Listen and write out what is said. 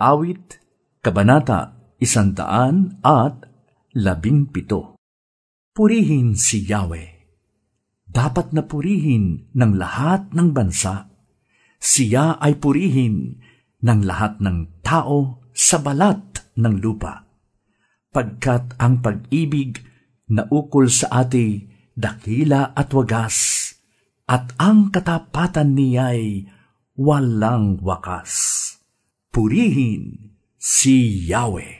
Awit, Kabanata, Isandaan at Labing Pito. Purihin si Yahweh. Dapat na purihin ng lahat ng bansa. Siya ay purihin ng lahat ng tao sa balat ng lupa. Pagkat ang pag-ibig na ukol sa ati dakila at wagas, at ang katapatan niya'y walang wakas. Purihin si Yahweh.